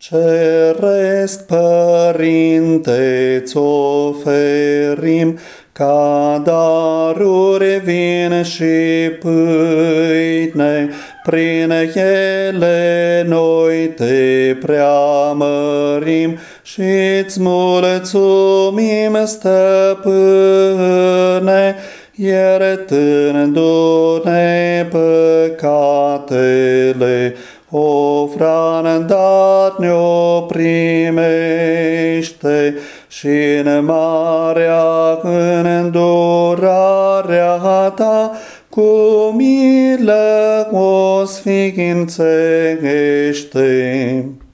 Ceresc Părinte, ți oferim ca daruri vin și pâine, prin ele noi te preamărim și-ți mulțumim, stăpâne, iertându-ne păcatele, ofranda ne-o primește și în marea îndurarea ta cu milă o sfințește.